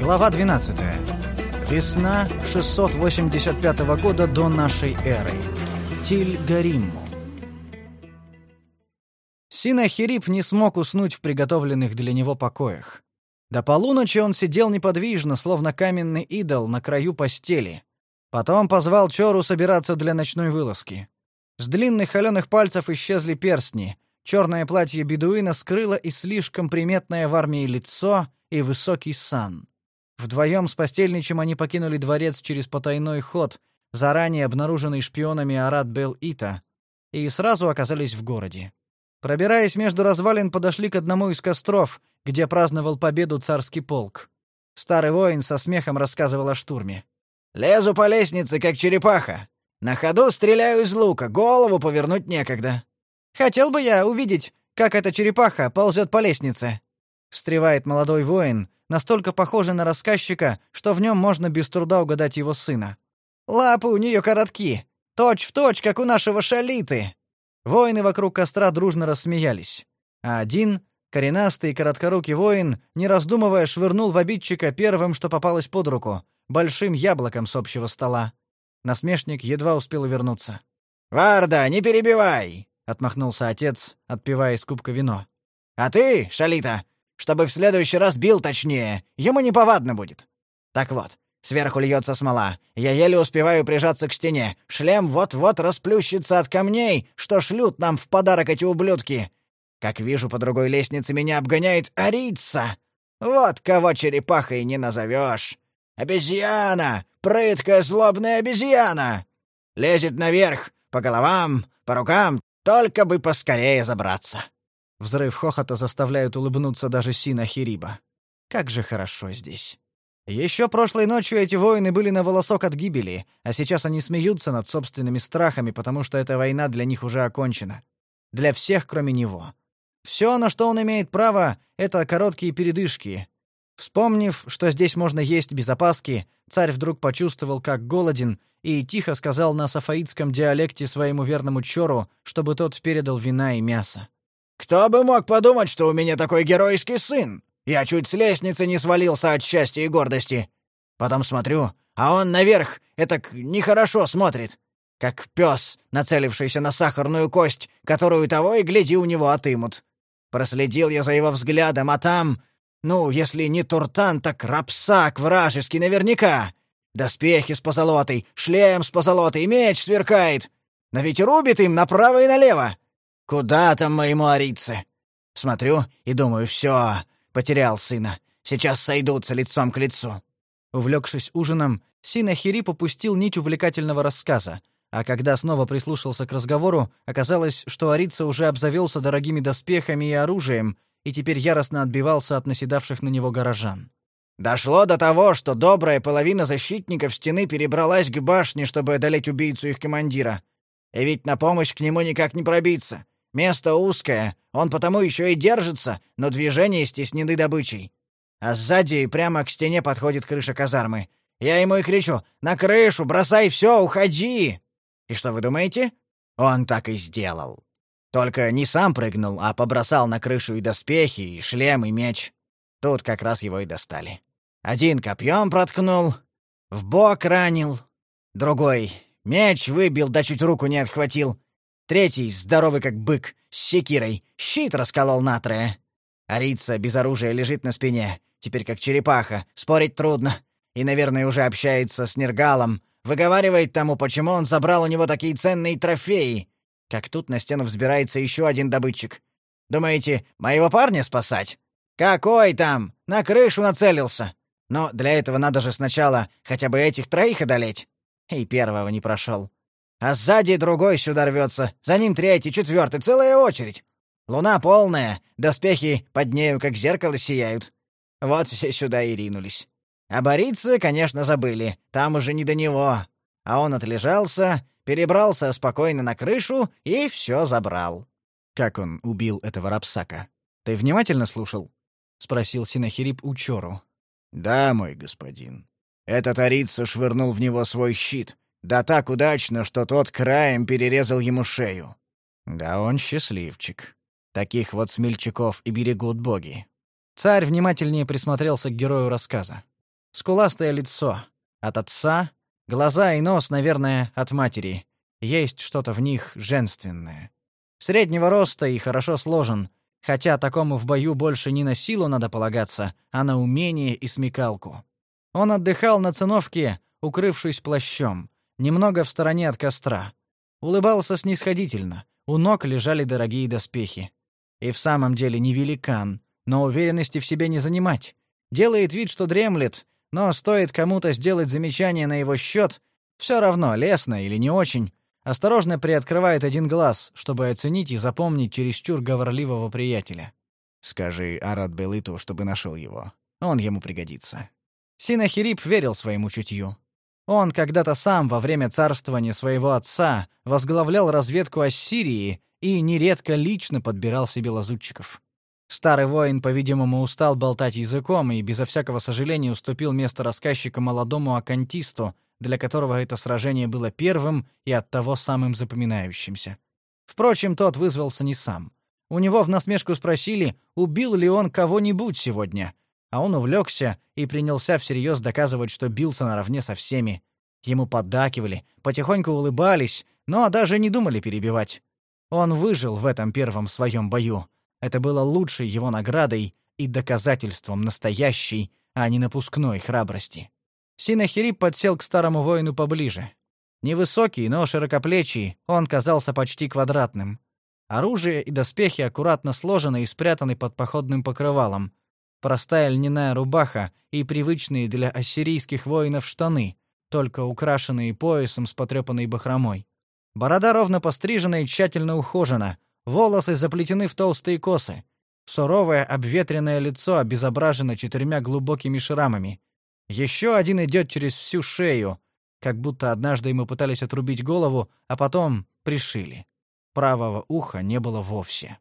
Глава 12. Весна 685 года до нашей эры. Тиль-Гаримму. Синахирип не смог уснуть в приготовленных для него покоях. До полуночи он сидел неподвижно, словно каменный идол на краю постели. Потом позвал Чору собираться для ночной вылазки. С длинных холеных пальцев исчезли перстни. Черное платье бедуина скрыло и слишком приметное в армии лицо и высокий сан. Вдвоем с постельничем они покинули дворец через потайной ход, заранее обнаруженный шпионами Арат Бел-Ита, и сразу оказались в городе. Пробираясь между развалин, подошли к одному из костров, где праздновал победу царский полк. Старый воин со смехом рассказывал о штурме. «Лезу по лестнице, как черепаха. На ходу стреляю из лука, голову повернуть некогда». «Хотел бы я увидеть, как эта черепаха ползет по лестнице», — встревает молодой воин, настолько похожий на рассказчика, что в нем можно без труда угадать его сына. «Лапы у нее коротки, точь в точь, как у нашего шалиты». Воины вокруг костра дружно рассмеялись. А один, коренастый и короткорукий воин, не раздумывая, швырнул в обидчика первым, что попалось под руку, большим яблоком с общего стола. Насмешник едва успел увернуться. «Варда, не перебивай!» — отмахнулся отец, отпивая из кубка вино. «А ты, Шалита, чтобы в следующий раз бил точнее, ему неповадно будет. Так вот, сверху льется смола. Я еле успеваю прижаться к стене. Шлем вот-вот расплющится от камней, что шлют нам в подарок эти ублюдки. Как вижу, по другой лестнице меня обгоняет Арица. Вот кого черепахой не назовешь. Обезьяна! Прыткая злобная обезьяна! Лезет наверх, по головам, по рукам, только бы поскорее забраться. Взрыв хохота заставляет улыбнуться даже Сина Хириба. Как же хорошо здесь. Еще прошлой ночью эти воины были на волосок от гибели, а сейчас они смеются над собственными страхами, потому что эта война для них уже окончена. Для всех, кроме него. Все, на что он имеет право, это короткие передышки. Вспомнив, что здесь можно есть без опаски, царь вдруг почувствовал, как голоден, и тихо сказал на сафаитском диалекте своему верному чору, чтобы тот передал вина и мясо. Кто бы мог подумать, что у меня такой геройский сын? Я чуть с лестницы не свалился от счастья и гордости. Потом смотрю, а он наверх, это нехорошо смотрит. Как пес, нацелившийся на сахарную кость, которую того и гляди у него отымут. Проследил я за его взглядом, а там... Ну, если не туртан, так рапсак вражеский наверняка. Доспехи с позолотой, шлем с позолотой, меч сверкает. Но ведь рубит им направо и налево. Куда там моему арице? Смотрю и думаю, все, потерял сына. Сейчас сойдутся лицом к лицу. Увлекшись ужином, Синахири попустил нить увлекательного рассказа, а когда снова прислушался к разговору, оказалось, что Арица уже обзавелся дорогими доспехами и оружием и теперь яростно отбивался от наседавших на него горожан. Дошло до того, что добрая половина защитников стены перебралась к башне, чтобы одолеть убийцу их командира. И ведь на помощь к нему никак не пробиться. Место узкое, он потому еще и держится, но движения стеснены добычей. А сзади прямо к стене подходит крыша казармы. Я ему и кричу «На крышу! Бросай все! Уходи!» И что вы думаете? Он так и сделал. Только не сам прыгнул, а побросал на крышу и доспехи, и шлем, и меч. Тут как раз его и достали. Один копьем проткнул, в бок ранил, другой меч выбил, да чуть руку не отхватил, Третий, здоровый как бык, с секирой, щит расколол натрое. Арица без оружия лежит на спине, теперь как черепаха, спорить трудно. И, наверное, уже общается с Нергалом, выговаривает тому, почему он забрал у него такие ценные трофеи. Как тут на стену взбирается еще один добытчик. Думаете, моего парня спасать? Какой там? На крышу нацелился. Но для этого надо же сначала хотя бы этих троих одолеть. И первого не прошел. А сзади другой сюда рвется, за ним третий, четвертый, целая очередь. Луна полная, доспехи под нею как зеркало сияют. Вот все сюда и ринулись. А бориться, конечно, забыли, там уже не до него. А он отлежался, перебрался спокойно на крышу и все забрал. «Как он убил этого рапсака? Ты внимательно слушал?» — спросил Синахирип у Чору. «Да, мой господин. Этот арица швырнул в него свой щит, да так удачно, что тот краем перерезал ему шею. Да он счастливчик. Таких вот смельчаков и берегут боги. Царь внимательнее присмотрелся к герою рассказа. Скуластое лицо. От отца. Глаза и нос, наверное, от матери. Есть что-то в них женственное. Среднего роста и хорошо сложен, хотя такому в бою больше не на силу надо полагаться, а на умение и смекалку. Он отдыхал на циновке, укрывшись плащом, немного в стороне от костра. Улыбался снисходительно, у ног лежали дорогие доспехи. И в самом деле не великан, но уверенности в себе не занимать. Делает вид, что дремлет, но стоит кому-то сделать замечание на его счет, все равно, лестно или не очень, осторожно приоткрывает один глаз, чтобы оценить и запомнить чересчур говорливого приятеля. «Скажи Арат Белыту, чтобы нашел его. Он ему пригодится». Синахирип верил своему чутью. Он когда-то сам во время царствования своего отца возглавлял разведку Ассирии и нередко лично подбирал себе лазутчиков. Старый воин, по-видимому, устал болтать языком и безо всякого сожаления уступил место рассказчика молодому акантисту, для которого это сражение было первым и оттого самым запоминающимся. Впрочем, тот вызвался не сам. У него в насмешку спросили, убил ли он кого-нибудь сегодня, а он увлекся и принялся всерьез доказывать, что бился наравне со всеми. Ему поддакивали, потихоньку улыбались, но даже не думали перебивать. Он выжил в этом первом своем бою. Это было лучшей его наградой и доказательством настоящей, а не напускной храбрости. Синахирип подсел к старому воину поближе. Невысокий, но широкоплечий, он казался почти квадратным. Оружие и доспехи аккуратно сложены и спрятаны под походным покрывалом. Простая льняная рубаха и привычные для ассирийских воинов штаны, только украшенные поясом с потрепанной бахромой. Борода ровно пострижена и тщательно ухожена, волосы заплетены в толстые косы. Суровое обветренное лицо обезображено четырьмя глубокими шрамами. Еще один идет через всю шею, как будто однажды ему пытались отрубить голову, а потом пришили. Правого уха не было вовсе.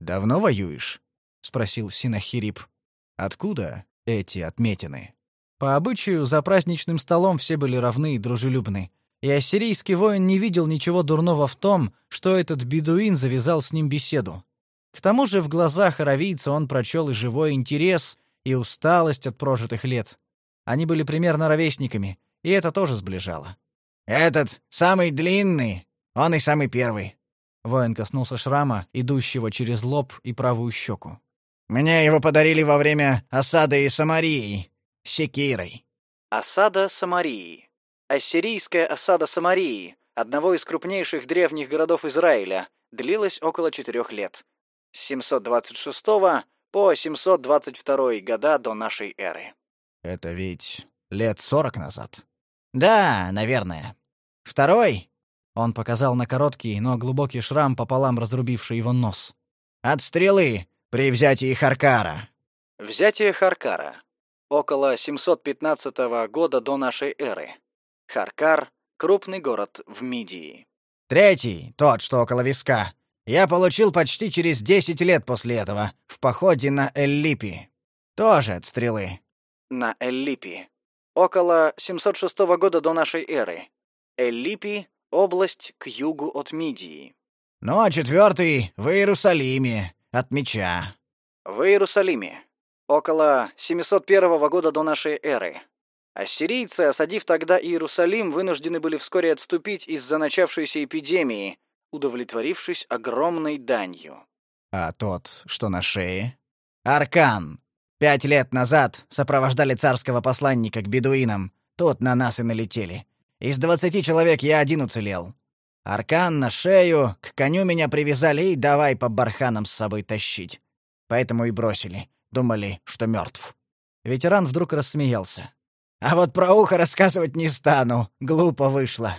«Давно воюешь?» — спросил Синахирип. «Откуда эти отметины?» По обычаю, за праздничным столом все были равны и дружелюбны. И ассирийский воин не видел ничего дурного в том, что этот бедуин завязал с ним беседу. К тому же в глазах аравийца он прочел и живой интерес, и усталость от прожитых лет. Они были примерно ровесниками, и это тоже сближало. «Этот самый длинный, он и самый первый». Воин коснулся шрама, идущего через лоб и правую щеку. «Мне его подарили во время осады Самарии. Секирой». Осада Самарии. Ассирийская осада Самарии, одного из крупнейших древних городов Израиля, длилась около четырех лет. С 726 по 722 года до нашей эры. Это ведь лет сорок назад. Да, наверное. Второй, он показал на короткий, но глубокий шрам пополам разрубивший его нос. От стрелы при взятии Харкара. Взятие Харкара. Около 715 года до нашей эры. Харкар крупный город в Мидии. Третий, тот, что около виска. Я получил почти через десять лет после этого в походе на Эллипи. Тоже от стрелы на Эллипи. Около 706 года до нашей эры. Эллипи — область к югу от Мидии. Ну, а четвертый в Иерусалиме, от меча. В Иерусалиме. Около 701 года до нашей эры. Ассирийцы, осадив тогда Иерусалим, вынуждены были вскоре отступить из-за начавшейся эпидемии, удовлетворившись огромной данью. А тот, что на шее? Аркан, Пять лет назад сопровождали царского посланника к бедуинам. Тут на нас и налетели. Из двадцати человек я один уцелел. Аркан на шею, к коню меня привязали и давай по барханам с собой тащить. Поэтому и бросили. Думали, что мертв. Ветеран вдруг рассмеялся. А вот про ухо рассказывать не стану. Глупо вышло.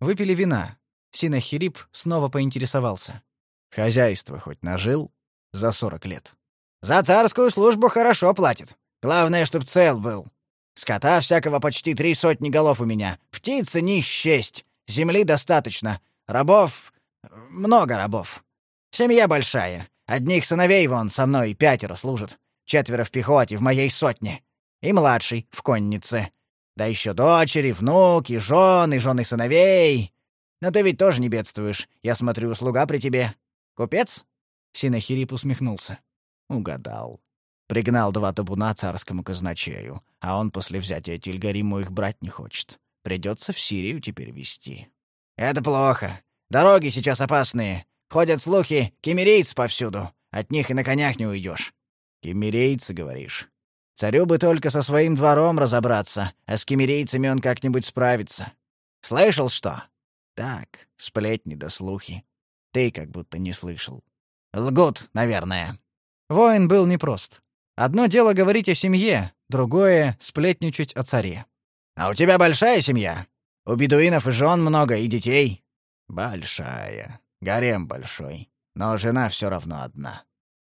Выпили вина. Синахирип снова поинтересовался. Хозяйство хоть нажил за сорок лет. За царскую службу хорошо платит. Главное, чтоб цел был. Скота всякого почти три сотни голов у меня. Птицы не счесть. Земли достаточно. Рабов... много рабов. Семья большая. Одних сыновей вон со мной пятеро служат. Четверо в пехоте в моей сотне. И младший в коннице. Да еще дочери, внуки, жены, жены сыновей. Но ты ведь тоже не бедствуешь. Я смотрю, слуга при тебе. Купец?» Синахирип усмехнулся. Угадал. Пригнал два табуна царскому казначею, а он после взятия Тильгариму их брать не хочет. Придется в Сирию теперь везти. Это плохо. Дороги сейчас опасные. Ходят слухи, кемерейцы повсюду. От них и на конях не уйдешь. Кемерейцы, говоришь? Царю бы только со своим двором разобраться, а с кемерейцами он как-нибудь справится. Слышал что? Так, сплетни да слухи. Ты как будто не слышал. Лгут, наверное. Воин был непрост. Одно дело говорить о семье, другое — сплетничать о царе. «А у тебя большая семья? У бедуинов и жен много, и детей?» «Большая. Гарем большой. Но жена все равно одна.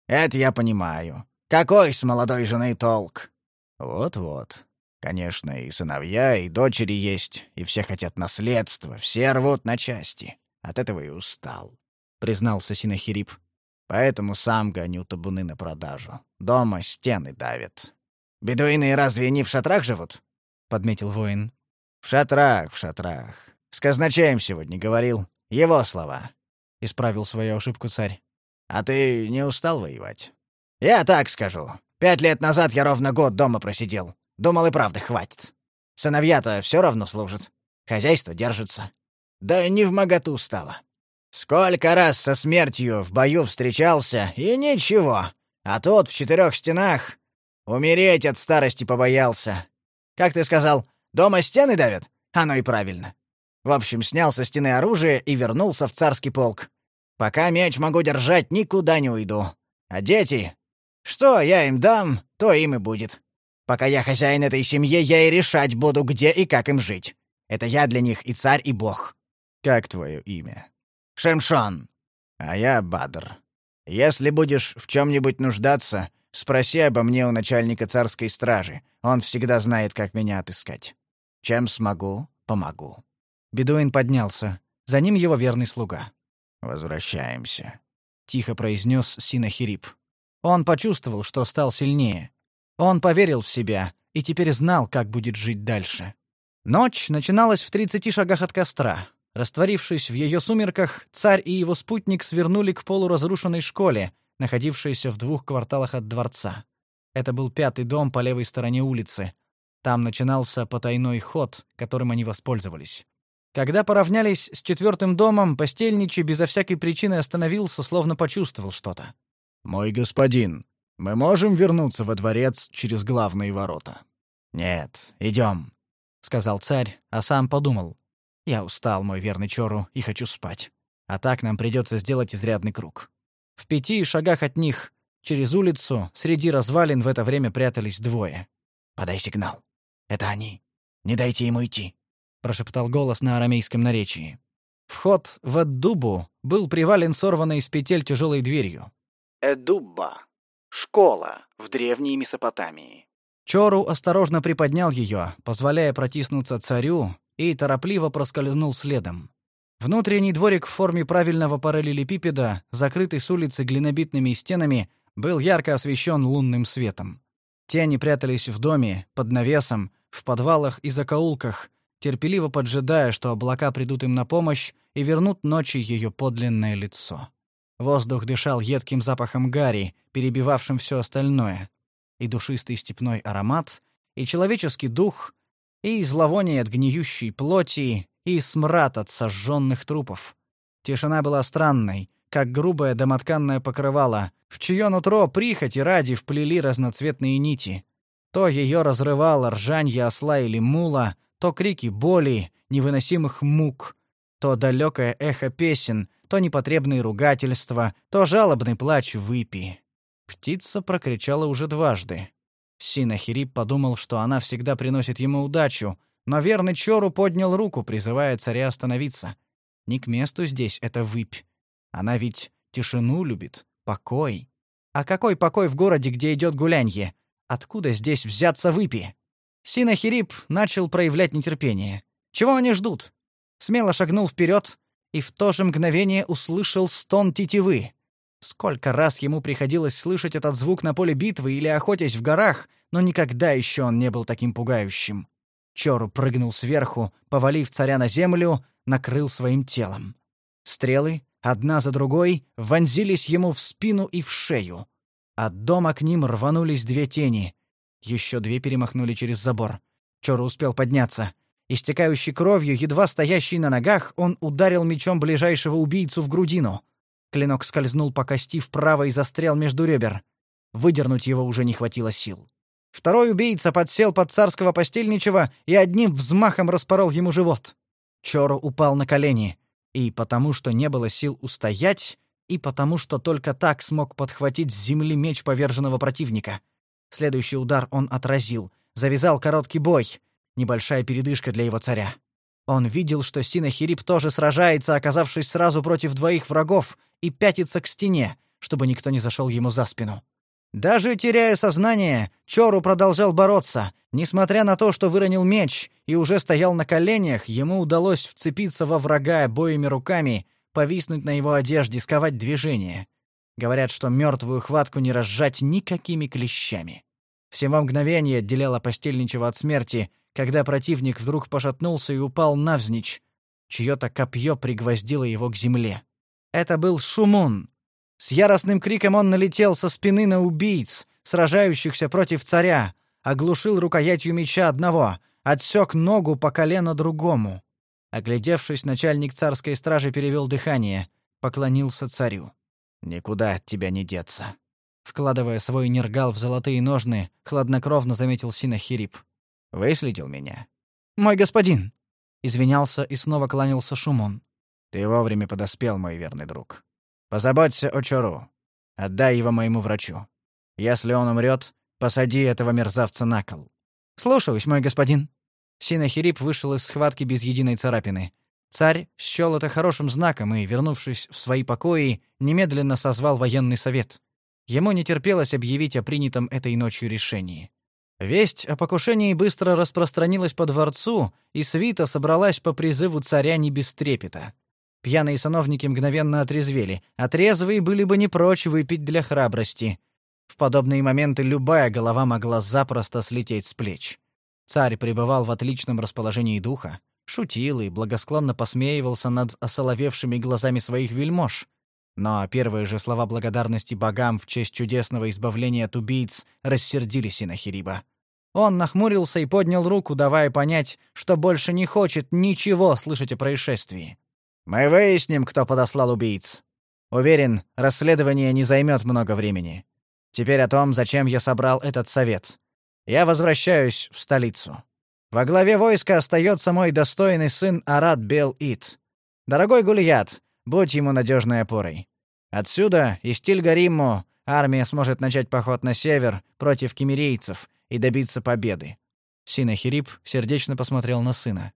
Это я понимаю. Какой с молодой жены толк?» «Вот-вот. Конечно, и сыновья, и дочери есть, и все хотят наследства, все рвут на части. От этого и устал», — признался Синахирип. Поэтому сам гоню табуны на продажу. Дома стены давят. «Бедуины разве не в шатрах живут?» — подметил воин. «В шатрах, в шатрах. С казначеем сегодня говорил. Его слова». — исправил свою ошибку царь. «А ты не устал воевать?» «Я так скажу. Пять лет назад я ровно год дома просидел. Думал, и правда хватит. Сыновья-то все равно служат. Хозяйство держится. Да не в моготу стало. Сколько раз со смертью в бою встречался, и ничего. А тут в четырех стенах умереть от старости побоялся. Как ты сказал, дома стены давят? Оно и правильно. В общем, снял со стены оружие и вернулся в царский полк. Пока меч могу держать, никуда не уйду. А дети? Что я им дам, то им и будет. Пока я хозяин этой семьи, я и решать буду, где и как им жить. Это я для них и царь, и бог. Как твое имя? Шемшон. А я Бадр. Если будешь в чем-нибудь нуждаться, спроси обо мне у начальника царской стражи. Он всегда знает, как меня отыскать. Чем смогу, помогу». Бедуин поднялся. За ним его верный слуга. «Возвращаемся», — тихо произнес Синахирип. Он почувствовал, что стал сильнее. Он поверил в себя и теперь знал, как будет жить дальше. Ночь начиналась в тридцати шагах от костра. Растворившись в ее сумерках, царь и его спутник свернули к полуразрушенной школе, находившейся в двух кварталах от дворца. Это был пятый дом по левой стороне улицы. Там начинался потайной ход, которым они воспользовались. Когда поравнялись с четвертым домом, постельничий безо всякой причины остановился, словно почувствовал что-то. «Мой господин, мы можем вернуться во дворец через главные ворота?» «Нет, идем», — сказал царь, а сам подумал. Я устал, мой верный Чору, и хочу спать. А так нам придется сделать изрядный круг. В пяти шагах от них, через улицу, среди развалин в это время прятались двое. «Подай сигнал. Это они. Не дайте ему идти», — прошептал голос на арамейском наречии. Вход в Эддубу был привален сорванной из петель тяжелой дверью. Эддубба. Школа в древней Месопотамии. Чору осторожно приподнял ее, позволяя протиснуться царю, и торопливо проскользнул следом. Внутренний дворик в форме правильного параллелепипеда, закрытый с улицы глинобитными стенами, был ярко освещен лунным светом. Тени прятались в доме, под навесом, в подвалах и закоулках, терпеливо поджидая, что облака придут им на помощь и вернут ночи ее подлинное лицо. Воздух дышал едким запахом гари, перебивавшим все остальное. И душистый степной аромат, и человеческий дух, и зловоние от гниющей плоти, и смрад от сожженных трупов. Тишина была странной, как грубое домотканное покрывало, в чье нутро прихоти ради вплели разноцветные нити. То ее разрывало ржанье осла или мула, то крики боли, невыносимых мук, то далекое эхо песен, то непотребные ругательства, то жалобный плач выпи. Птица прокричала уже дважды. Синахирип подумал, что она всегда приносит ему удачу, но верный Чору поднял руку, призывая царя остановиться. Не к месту здесь эта выпь. Она ведь тишину любит, покой. А какой покой в городе, где идет гулянье? Откуда здесь взяться выпи? Синахирип начал проявлять нетерпение. Чего они ждут? Смело шагнул вперед и в то же мгновение услышал стон тетивы. Сколько раз ему приходилось слышать этот звук на поле битвы или охотясь в горах, но никогда еще он не был таким пугающим. Чору прыгнул сверху, повалив царя на землю, накрыл своим телом. Стрелы, одна за другой, вонзились ему в спину и в шею. От дома к ним рванулись две тени. Еще две перемахнули через забор. Чора успел подняться. Истекающий кровью, едва стоящий на ногах, он ударил мечом ближайшего убийцу в грудину. Клинок скользнул по кости вправо и застрял между ребер. Выдернуть его уже не хватило сил. Второй убийца подсел под царского постельничего и одним взмахом распорол ему живот. Чоро упал на колени. И потому, что не было сил устоять, и потому, что только так смог подхватить с земли меч поверженного противника. Следующий удар он отразил, завязал короткий бой. Небольшая передышка для его царя. Он видел, что Синахирип тоже сражается, оказавшись сразу против двоих врагов, и пятится к стене, чтобы никто не зашел ему за спину. Даже теряя сознание, Чору продолжал бороться. Несмотря на то, что выронил меч и уже стоял на коленях, ему удалось вцепиться во врага обоими руками, повиснуть на его одежде, сковать движение. Говорят, что мертвую хватку не разжать никакими клещами. Всего мгновение отделяло постельничего от смерти, когда противник вдруг пошатнулся и упал навзничь. Чье-то копье пригвоздило его к земле. Это был Шумун, с яростным криком он налетел со спины на убийц, сражающихся против царя, оглушил рукоятью меча одного, отсек ногу по колено другому. Оглядевшись, начальник царской стражи перевел дыхание, поклонился царю. «Никуда от тебя не деться». Вкладывая свой нергал в золотые ножны, хладнокровно заметил Синахирип. «Выследил меня?» «Мой господин!» Извинялся и снова кланялся Шумон. «Ты вовремя подоспел, мой верный друг. Позаботься о Чору. Отдай его моему врачу. Если он умрет, посади этого мерзавца на кол. Слушаюсь, мой господин. Синахирип вышел из схватки без единой царапины. Царь счел это хорошим знаком и, вернувшись в свои покои, немедленно созвал военный совет. Ему не терпелось объявить о принятом этой ночью решении. Весть о покушении быстро распространилась по дворцу, и свита собралась по призыву царя не без трепета. Пьяные сановники мгновенно отрезвели, а трезвые были бы не прочь выпить для храбрости. В подобные моменты любая голова могла запросто слететь с плеч. Царь пребывал в отличном расположении духа, шутил и благосклонно посмеивался над осоловевшими глазами своих вельмож. Но первые же слова благодарности богам в честь чудесного избавления от убийц рассердили Синахириба. Он нахмурился и поднял руку, давая понять, что больше не хочет ничего слышать о происшествии. Мы выясним, кто подослал убийц. Уверен, расследование не займет много времени. Теперь о том, зачем я собрал этот совет. Я возвращаюсь в столицу. Во главе войска остается мой достойный сын Арат Бел-Ит. Дорогой Гулият, будь ему надежной опорой. Отсюда, из Тильгариму, армия сможет начать поход на север против кемерийцев и добиться победы. Синахирип сердечно посмотрел на сына.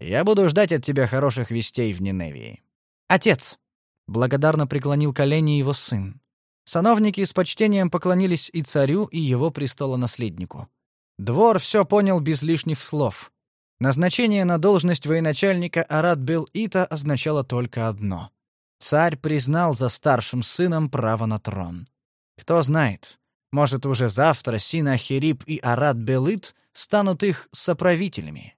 Я буду ждать от тебя хороших вестей в Ниневии. Отец, благодарно преклонил колени его сын. Сановники с почтением поклонились и царю, и его престолонаследнику. Двор все понял без лишних слов. Назначение на должность военачальника Арат Бел-Ита означало только одно: царь признал за старшим сыном право на трон. Кто знает, может уже завтра Синахирип и Арат Белит станут их соправителями.